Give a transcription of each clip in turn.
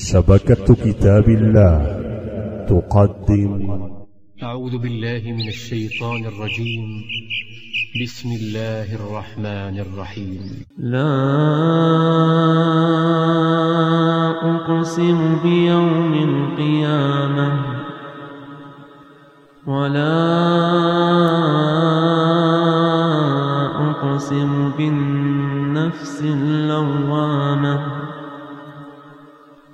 شبكة كتاب الله. تقدم. أعوذ بالله من الشيطان الرجيم. بسم الله الرحمن الرحيم. لا أقسم بيوم القيامة ولا أقسم بالنفس اللوامة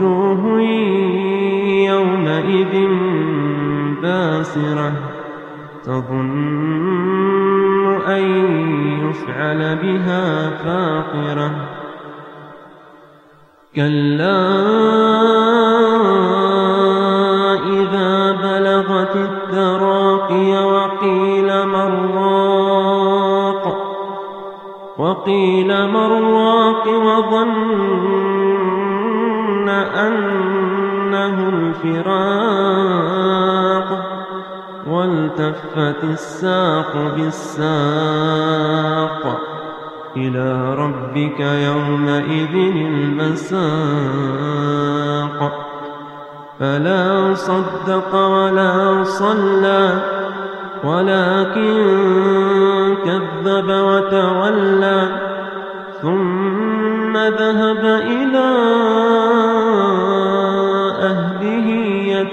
ووجوه يومئذ باسرة تظن أن يفعل بها فاقرة كلا إذا بلغت التراقي وقيل مراق وقيل مراق وظن أنه الفراق والتفت الساق بالساق إلى ربك يومئذ المساق. فلا صدق ولا صلى ولكن كذب وتولى ثم ذهب إلى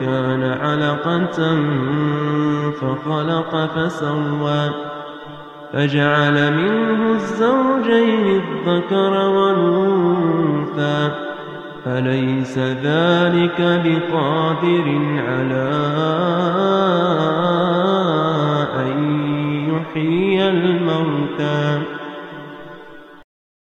كان علقة فخلق فسوى فجعل منه الزوجين الذكر والأنثى فليس ذلك بقادر على أن يحيي الموتى.